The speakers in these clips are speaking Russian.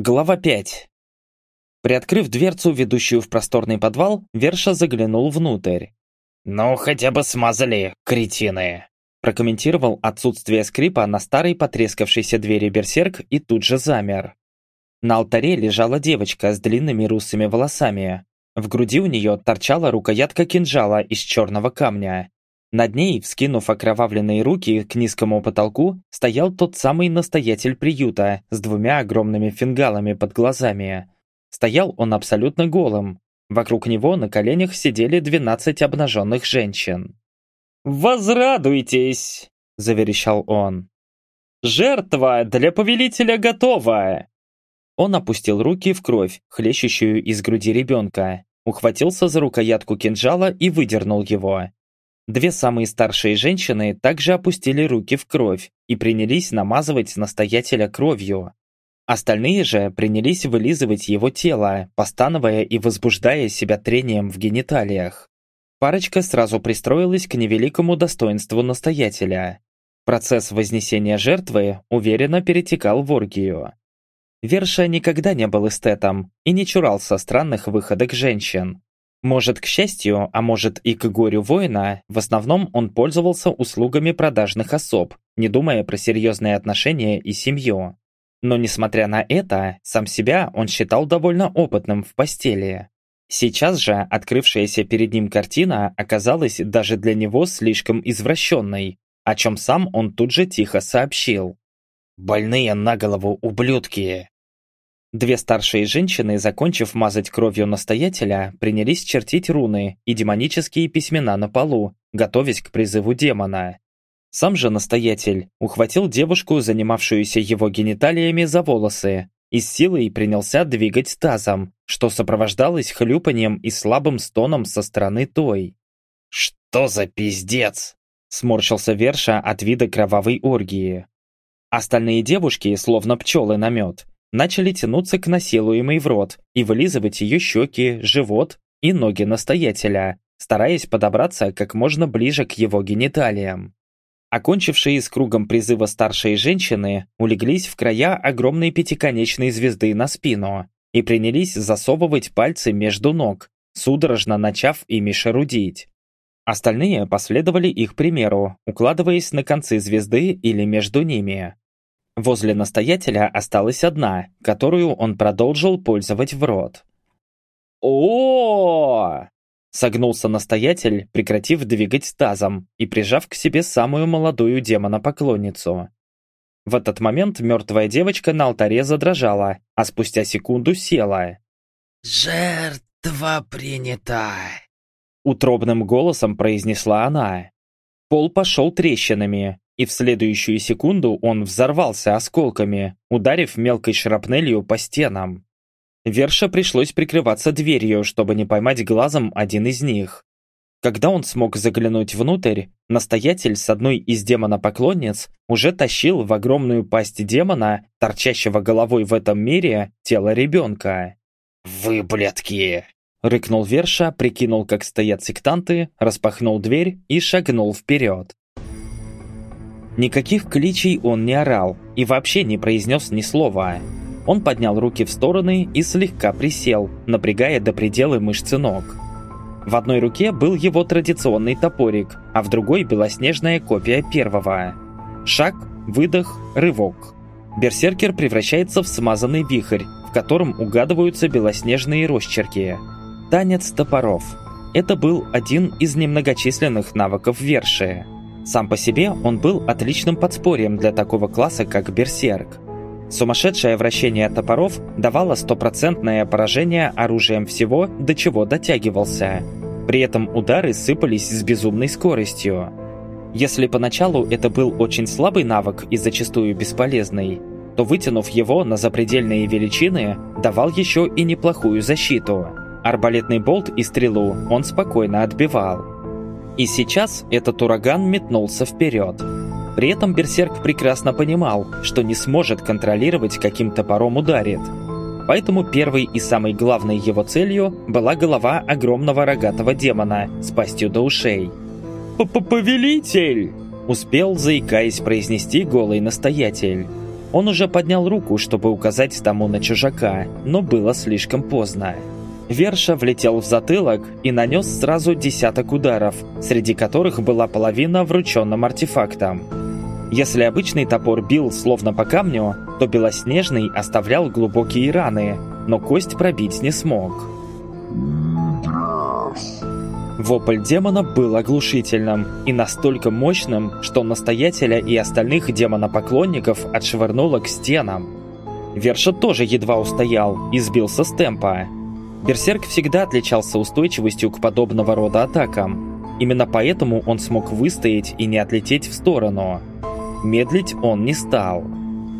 Глава 5. Приоткрыв дверцу, ведущую в просторный подвал, Верша заглянул внутрь. «Ну, хотя бы смазали, кретины!» Прокомментировал отсутствие скрипа на старой потрескавшейся двери берсерк и тут же замер. На алтаре лежала девочка с длинными русыми волосами. В груди у нее торчала рукоятка кинжала из черного камня. Над ней, вскинув окровавленные руки к низкому потолку, стоял тот самый настоятель приюта с двумя огромными фингалами под глазами. Стоял он абсолютно голым. Вокруг него на коленях сидели 12 обнаженных женщин. «Возрадуйтесь!» – заверещал он. «Жертва для повелителя готова!» Он опустил руки в кровь, хлещущую из груди ребенка, ухватился за рукоятку кинжала и выдернул его. Две самые старшие женщины также опустили руки в кровь и принялись намазывать настоятеля кровью. Остальные же принялись вылизывать его тело, постановая и возбуждая себя трением в гениталиях. Парочка сразу пристроилась к невеликому достоинству настоятеля. Процесс вознесения жертвы уверенно перетекал в оргию. Верша никогда не был эстетом и не чурался странных выходок женщин. Может, к счастью, а может и к горю воина, в основном он пользовался услугами продажных особ, не думая про серьезные отношения и семью. Но несмотря на это, сам себя он считал довольно опытным в постели. Сейчас же открывшаяся перед ним картина оказалась даже для него слишком извращенной, о чем сам он тут же тихо сообщил. «Больные на голову ублюдки!» Две старшие женщины, закончив мазать кровью настоятеля, принялись чертить руны и демонические письмена на полу, готовясь к призыву демона. Сам же настоятель ухватил девушку, занимавшуюся его гениталиями, за волосы и с силой принялся двигать тазом, что сопровождалось хлюпанием и слабым стоном со стороны той. «Что за пиздец?» – сморщился Верша от вида кровавой оргии. Остальные девушки, словно пчелы на мед, начали тянуться к насилуемой в рот и вылизывать ее щеки, живот и ноги настоятеля, стараясь подобраться как можно ближе к его гениталиям. Окончившие с кругом призыва старшие женщины улеглись в края огромной пятиконечной звезды на спину и принялись засовывать пальцы между ног, судорожно начав ими шарудить. Остальные последовали их примеру, укладываясь на концы звезды или между ними. Возле настоятеля осталась одна, которую он продолжил пользовать в рот. о, Согнулся настоятель, прекратив двигать тазом и прижав к себе самую молодую демона-поклонницу. В этот момент мертвая девочка на алтаре задрожала, а спустя секунду села. «Жертва принята!» Утробным голосом произнесла она. Пол пошел трещинами, и в следующую секунду он взорвался осколками, ударив мелкой шрапнелью по стенам. Верша пришлось прикрываться дверью, чтобы не поймать глазом один из них. Когда он смог заглянуть внутрь, настоятель с одной из демона-поклонниц уже тащил в огромную пасть демона, торчащего головой в этом мире, тело ребенка. «Вы, блядки!» Рыкнул Верша, прикинул, как стоят сектанты, распахнул дверь и шагнул вперед. Никаких кличей он не орал и вообще не произнес ни слова. Он поднял руки в стороны и слегка присел, напрягая до предела мышцы ног. В одной руке был его традиционный топорик, а в другой белоснежная копия первого. Шаг, выдох, рывок. Берсеркер превращается в смазанный вихрь, в котором угадываются белоснежные росчерки. Танец топоров. Это был один из немногочисленных навыков Верши. Сам по себе он был отличным подспорьем для такого класса, как Берсерк. Сумасшедшее вращение топоров давало стопроцентное поражение оружием всего, до чего дотягивался. При этом удары сыпались с безумной скоростью. Если поначалу это был очень слабый навык и зачастую бесполезный, то вытянув его на запредельные величины, давал еще и неплохую защиту. Арбалетный болт и стрелу он спокойно отбивал. И сейчас этот ураган метнулся вперед. При этом Берсерк прекрасно понимал, что не сможет контролировать, каким топором ударит. Поэтому первой и самой главной его целью была голова огромного рогатого демона с пастью до ушей. «Повелитель!» Успел, заикаясь, произнести голый настоятель. Он уже поднял руку, чтобы указать тому на чужака, но было слишком поздно. Верша влетел в затылок и нанес сразу десяток ударов, среди которых была половина врученным артефактом. Если обычный топор бил словно по камню, то белоснежный оставлял глубокие раны, но кость пробить не смог. Вопль демона был оглушительным и настолько мощным, что настоятеля и остальных демонопоклонников отшвырнуло к стенам. Верша тоже едва устоял и сбился с темпа. Берсерк всегда отличался устойчивостью к подобного рода атакам. Именно поэтому он смог выстоять и не отлететь в сторону. Медлить он не стал.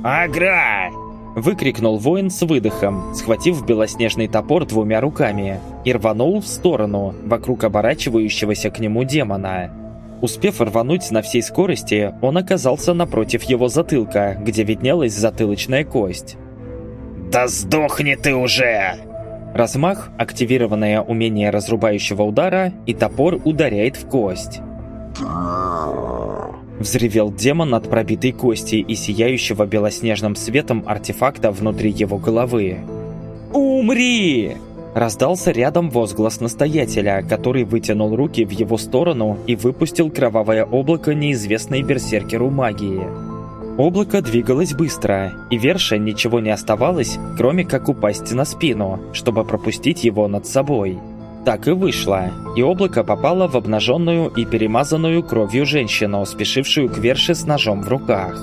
«Агра!» Выкрикнул воин с выдохом, схватив белоснежный топор двумя руками и рванул в сторону, вокруг оборачивающегося к нему демона. Успев рвануть на всей скорости, он оказался напротив его затылка, где виднелась затылочная кость. «Да сдохни ты уже!» Размах, активированное умение разрубающего удара, и топор ударяет в кость. Взревел демон от пробитой кости и сияющего белоснежным светом артефакта внутри его головы. «Умри!» Раздался рядом возглас настоятеля, который вытянул руки в его сторону и выпустил кровавое облако неизвестной берсеркеру магии. Облако двигалось быстро, и Верше ничего не оставалось, кроме как упасть на спину, чтобы пропустить его над собой. Так и вышло, и облако попало в обнаженную и перемазанную кровью женщину, спешившую к Верше с ножом в руках.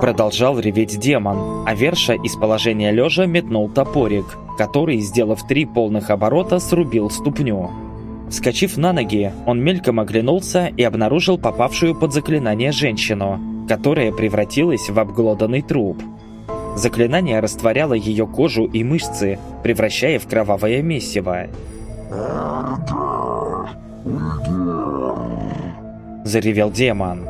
Продолжал реветь демон, а Верша из положения лежа метнул топорик, который, сделав три полных оборота, срубил ступню. Вскочив на ноги, он мельком оглянулся и обнаружил попавшую под заклинание женщину, которая превратилась в обглоданный труп. Заклинание растворяло ее кожу и мышцы, превращая в кровавое месиво. Заревел демон.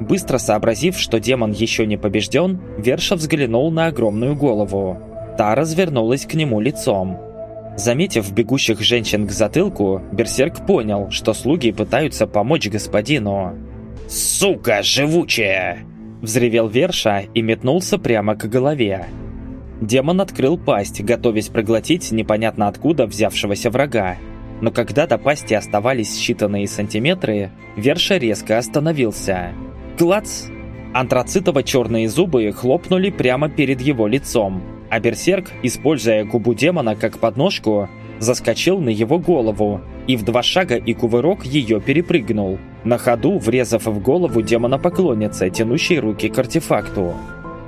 Быстро сообразив, что демон еще не побежден, Верша взглянул на огромную голову. Та развернулась к нему лицом. Заметив бегущих женщин к затылку, Берсерк понял, что слуги пытаются помочь господину. «Сука живучая!» Взревел Верша и метнулся прямо к голове. Демон открыл пасть, готовясь проглотить непонятно откуда взявшегося врага. Но когда до пасти оставались считанные сантиметры, Верша резко остановился. Клац! Антрацитово-черные зубы хлопнули прямо перед его лицом, а Берсерк, используя губу демона как подножку, заскочил на его голову и в два шага и кувырок ее перепрыгнул, на ходу врезав в голову демона-поклонницы, тянущей руки к артефакту.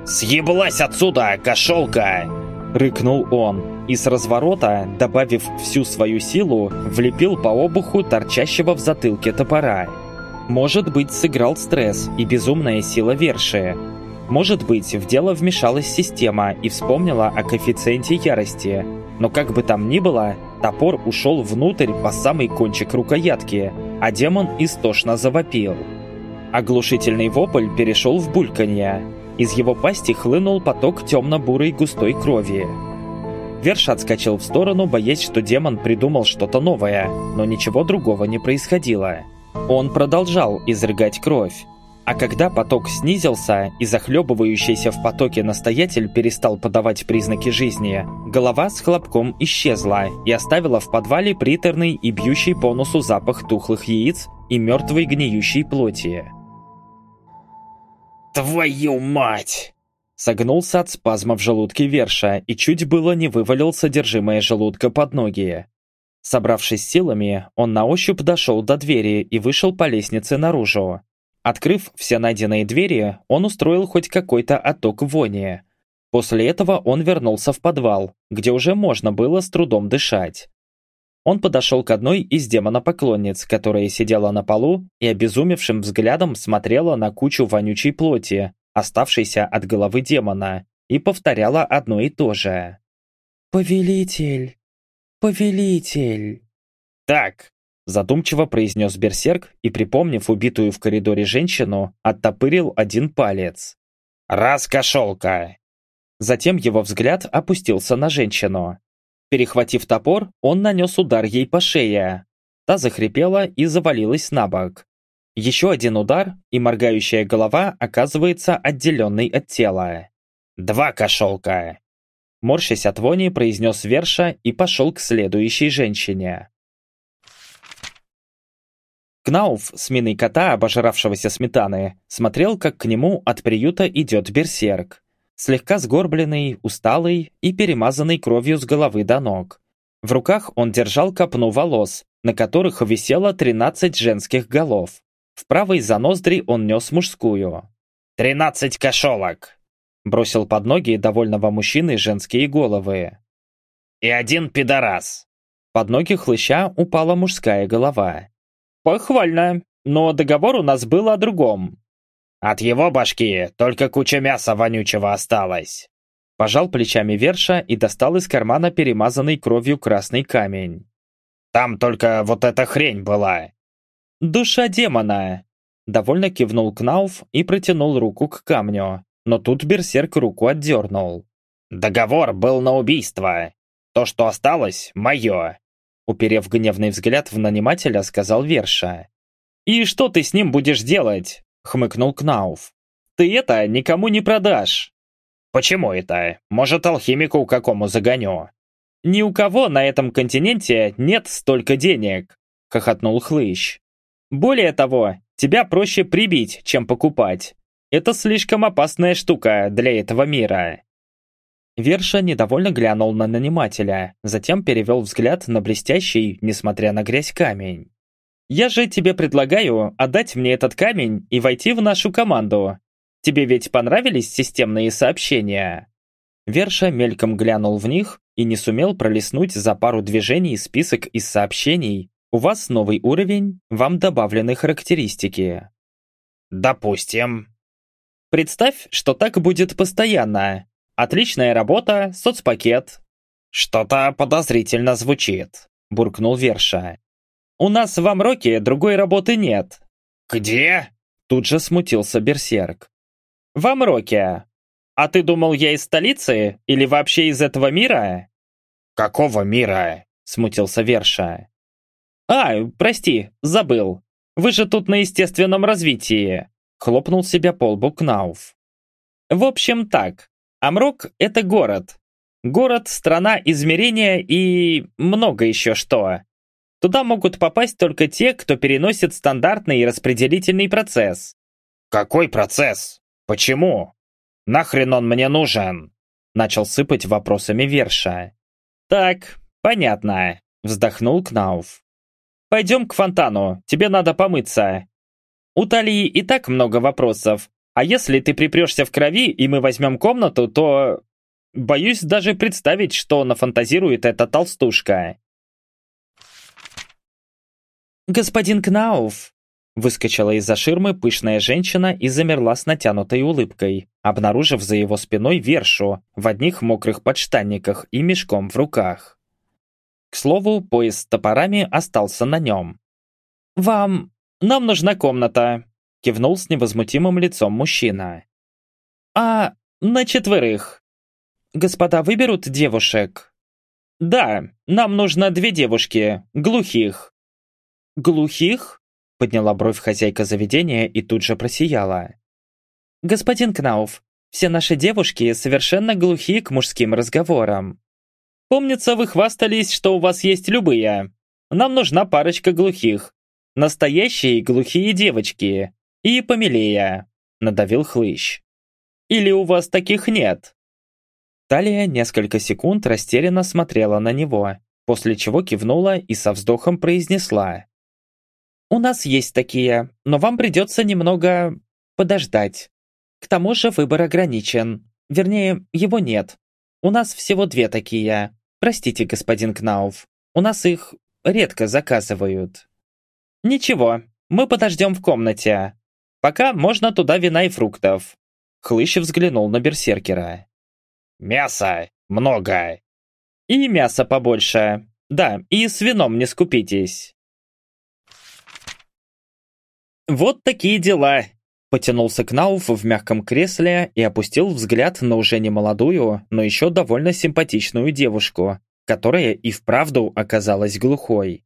«Съеблась отсюда, кошелка!» Рыкнул он, и с разворота, добавив всю свою силу, влепил по обуху торчащего в затылке топора. Может быть, сыграл стресс и безумная сила верши. Может быть, в дело вмешалась система и вспомнила о коэффициенте ярости, но как бы там ни было, топор ушел внутрь по самый кончик рукоятки, а демон истошно завопил. Оглушительный вопль перешел в бульканье. Из его пасти хлынул поток темно-бурой густой крови. Верш отскочил в сторону, боясь, что демон придумал что-то новое, но ничего другого не происходило. Он продолжал изрыгать кровь, а когда поток снизился и захлебывающийся в потоке настоятель перестал подавать признаки жизни, голова с хлопком исчезла и оставила в подвале приторный и бьющий по носу запах тухлых яиц и мертвой гниющей плоти. «Твою мать!» Согнулся от спазма в желудке Верша и чуть было не вывалил содержимое желудка под ноги. Собравшись силами, он на ощупь дошел до двери и вышел по лестнице наружу. Открыв все найденные двери, он устроил хоть какой-то отток вони. После этого он вернулся в подвал, где уже можно было с трудом дышать. Он подошел к одной из демонопоклонниц, которая сидела на полу и обезумевшим взглядом смотрела на кучу вонючей плоти, оставшейся от головы демона, и повторяла одно и то же. «Повелитель! Повелитель!» «Так, Задумчиво произнес берсерк и, припомнив убитую в коридоре женщину, оттопырил один палец. «Раз кошелка!» Затем его взгляд опустился на женщину. Перехватив топор, он нанес удар ей по шее. Та захрипела и завалилась на бок. Еще один удар, и моргающая голова оказывается отделенной от тела. «Два кошелка!» Морщась от вони, произнес Верша и пошел к следующей женщине. Кнауф, с миной кота, обожравшегося сметаны, смотрел, как к нему от приюта идет берсерк. Слегка сгорбленный, усталый и перемазанный кровью с головы до ног. В руках он держал копну волос, на которых висело 13 женских голов. В правой за ноздри он нес мужскую. «Тринадцать кошелок!» Бросил под ноги довольного мужчины женские головы. «И один пидорас!» Под ноги хлыща упала мужская голова. «Похвально, но договор у нас был о другом». «От его башки только куча мяса вонючего осталось». Пожал плечами Верша и достал из кармана перемазанный кровью красный камень. «Там только вот эта хрень была». «Душа демона!» Довольно кивнул Кнауф и протянул руку к камню, но тут берсерк руку отдернул. «Договор был на убийство. То, что осталось, мое. Уперев гневный взгляд в нанимателя, сказал Верша. «И что ты с ним будешь делать?» — хмыкнул Кнауф. «Ты это никому не продашь». «Почему это? Может, алхимику какому загоню?» «Ни у кого на этом континенте нет столько денег», — хохотнул Хлыщ. «Более того, тебя проще прибить, чем покупать. Это слишком опасная штука для этого мира». Верша недовольно глянул на нанимателя, затем перевел взгляд на блестящий, несмотря на грязь, камень. «Я же тебе предлагаю отдать мне этот камень и войти в нашу команду. Тебе ведь понравились системные сообщения?» Верша мельком глянул в них и не сумел пролистнуть за пару движений список из сообщений. «У вас новый уровень, вам добавлены характеристики». «Допустим». «Представь, что так будет постоянно. Отличная работа, соцпакет. Что-то подозрительно звучит, буркнул Верша. У нас в Амроке другой работы нет. Где? Тут же смутился Берсерк. В Амроке. А ты думал, я из столицы или вообще из этого мира? Какого мира? Смутился Верша. А, прости, забыл. Вы же тут на естественном развитии. Хлопнул себя по лбу Кнауф. В общем так, Амрок — это город. Город, страна измерения и много еще что. Туда могут попасть только те, кто переносит стандартный распределительный процесс. Какой процесс? Почему? Нахрен он мне нужен? Начал сыпать вопросами Верша. Так, понятно, вздохнул Кнауф. Пойдем к фонтану, тебе надо помыться. У Талии и так много вопросов, а если ты припрешься в крови, и мы возьмем комнату, то... Боюсь даже представить, что нафантазирует эта толстушка. «Господин Кнауф!» Выскочила из-за ширмы пышная женщина и замерла с натянутой улыбкой, обнаружив за его спиной вершу в одних мокрых подштанниках и мешком в руках. К слову, пояс с топорами остался на нем. «Вам... нам нужна комната», Кивнул с невозмутимым лицом мужчина. «А, на четверых. Господа выберут девушек?» «Да, нам нужно две девушки, глухих». «Глухих?» Подняла бровь хозяйка заведения и тут же просияла. «Господин Кнауф, все наши девушки совершенно глухие к мужским разговорам. Помнится, вы хвастались, что у вас есть любые. Нам нужна парочка глухих. Настоящие глухие девочки. «И помилее», — надавил хлыщ. «Или у вас таких нет?» Талия несколько секунд растерянно смотрела на него, после чего кивнула и со вздохом произнесла. «У нас есть такие, но вам придется немного подождать. К тому же выбор ограничен. Вернее, его нет. У нас всего две такие. Простите, господин Кнауф, у нас их редко заказывают». «Ничего, мы подождем в комнате. Пока можно туда вина и фруктов. Хлыщ взглянул на берсеркера. Мясо много. И мясо побольше. Да, и с вином не скупитесь. Вот такие дела. Потянулся Кнауф в мягком кресле и опустил взгляд на уже не молодую, но еще довольно симпатичную девушку, которая и вправду оказалась глухой.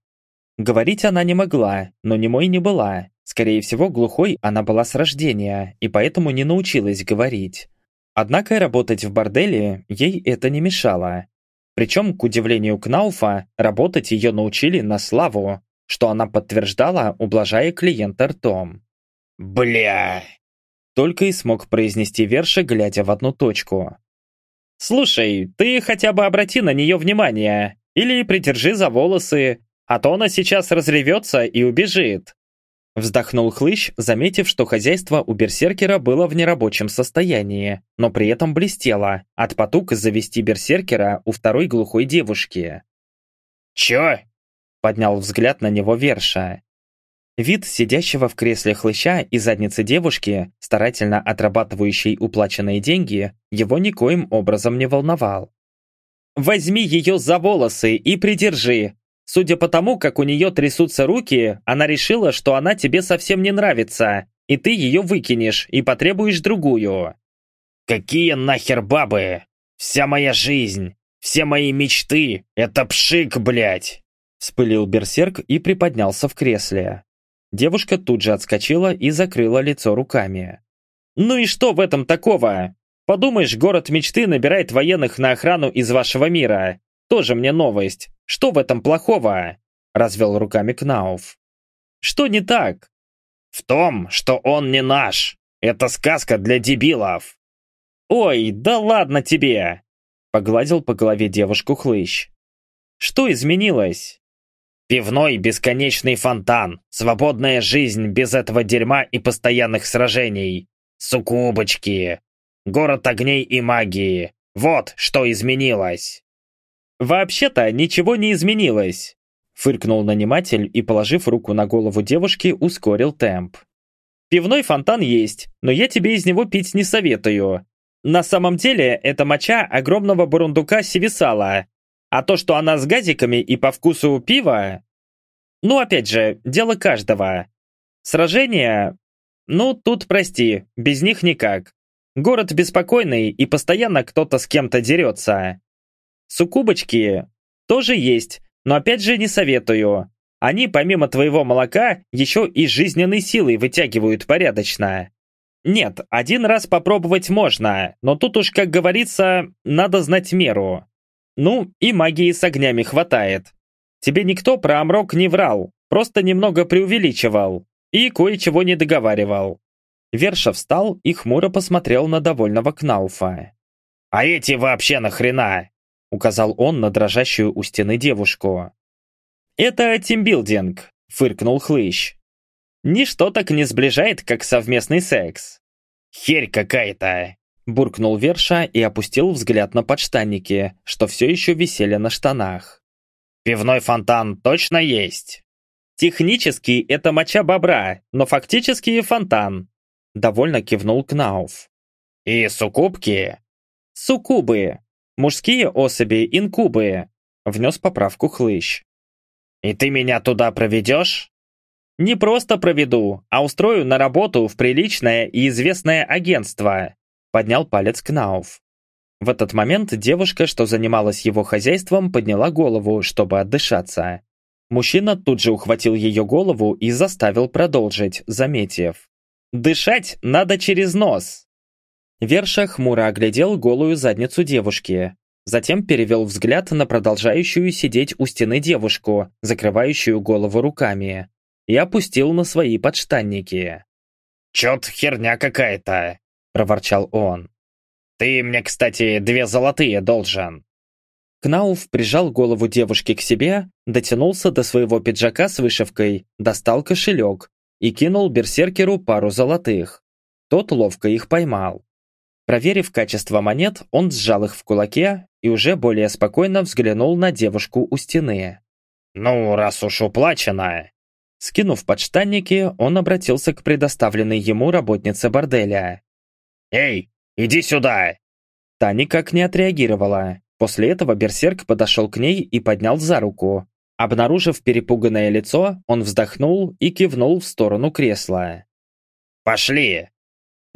Говорить она не могла, но немой не была, Скорее всего, глухой она была с рождения, и поэтому не научилась говорить. Однако работать в борделе ей это не мешало. Причем, к удивлению Кнауфа, работать ее научили на славу, что она подтверждала, ублажая клиента ртом. «Бля!» Только и смог произнести Верша, глядя в одну точку. «Слушай, ты хотя бы обрати на нее внимание, или придержи за волосы, а то она сейчас разревется и убежит». Вздохнул Хлыщ, заметив, что хозяйство у берсеркера было в нерабочем состоянии, но при этом блестело, от потуг завести берсеркера у второй глухой девушки. «Чё?» – поднял взгляд на него Верша. Вид сидящего в кресле хлыща и задницы девушки, старательно отрабатывающей уплаченные деньги, его никоим образом не волновал. «Возьми ее за волосы и придержи, Судя по тому, как у нее трясутся руки, она решила, что она тебе совсем не нравится, и ты ее выкинешь и потребуешь другую. Какие нахер бабы? Вся моя жизнь, все мои мечты — это пшик, блядь! Вспылил берсерк и приподнялся в кресле. Девушка тут же отскочила и закрыла лицо руками. «Ну и что в этом такого? Подумаешь, город мечты набирает военных на охрану из вашего мира. Тоже мне новость. Что в этом плохого?» Развел руками Кнауф. «Что не так?» «В том, что он не наш. Это сказка для дебилов». «Ой, да ладно тебе!» Погладил по голове девушку хлыщ. «Что изменилось?» «Пивной бесконечный фонтан, свободная жизнь без этого дерьма и постоянных сражений, суккубочки, город огней и магии. Вот что изменилось!» «Вообще-то ничего не изменилось», — фыркнул наниматель и, положив руку на голову девушки, ускорил темп. «Пивной фонтан есть, но я тебе из него пить не советую. На самом деле, это моча огромного бурундука Севисала, а то, что она с газиками и по вкусу пива... Ну, опять же, дело каждого. Сражения... Ну, тут, прости, без них никак. Город беспокойный, и постоянно кто-то с кем-то дерется. Суккубочки тоже есть, но опять же не советую. Они помимо твоего молока еще и жизненной силой вытягивают порядочно. Нет, один раз попробовать можно, но тут уж, как говорится, надо знать меру. Ну, и магии с огнями хватает. Тебе никто про Амрок не врал, просто немного преувеличивал и кое-чего не договаривал. Верша встал и хмуро посмотрел на довольного Кнауфа. «А эти вообще нахрена? Указал он на дрожащую у стены девушку. «Это тимбилдинг», — фыркнул Хлыщ. «Ничто так не сближает, как совместный секс». «Херь какая-то!» Буркнул Верша и опустил взгляд на подштанники, что все еще висели на штанах. «Пивной фонтан точно есть?» «Технически это моча бобра, но фактически фонтан», довольно кивнул Кнауф. «И суккубки?» «Суккубы», Мужские особи – инкубы», – внес поправку Хлыщ. «И ты меня туда проведешь?» «Не просто проведу, а устрою на работу в приличное и известное агентство», – поднял палец Кнауф. В этот момент девушка, что занималась его хозяйством, подняла голову, чтобы отдышаться. Мужчина тут же ухватил ее голову и заставил продолжить, заметив. «Дышать надо через нос!» Верша хмуро оглядел голую задницу девушки. Затем перевел взгляд на продолжающую сидеть у стены девушку, закрывающую голову руками, и опустил на свои подштанники. «Чет херня какая-то!» – проворчал он. «Ты мне, кстати, две золотые должен!» Кнауф прижал голову девушки к себе, дотянулся до своего пиджака с вышивкой, достал кошелек и кинул берсеркеру пару золотых. Тот ловко их поймал. Проверив качество монет, он сжал их в кулаке и уже более спокойно взглянул на девушку у стены. «Ну, раз уж уплачено!» Скинув подштанники, он обратился к предоставленной ему работнице борделя. «Эй, иди сюда!» Та никак не отреагировала. После этого берсерк подошел к ней и поднял за руку. Обнаружив перепуганное лицо, он вздохнул и кивнул в сторону кресла. «Пошли!»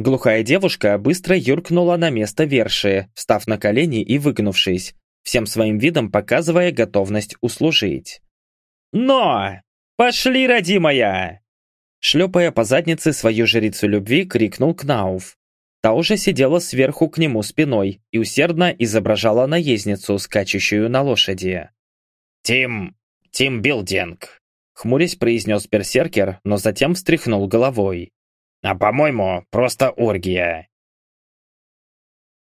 Глухая девушка быстро юркнула на место верши, встав на колени и выгнувшись, всем своим видом показывая готовность услужить. «Но! Пошли, родимая!» Шлепая по заднице свою жрицу любви, крикнул Кнауф. Та уже сидела сверху к нему спиной и усердно изображала наездницу, скачущую на лошади. «Тим... Тим Билдинг», — хмурясь произнес берсеркер, но затем встряхнул головой. «А по-моему, просто оргия.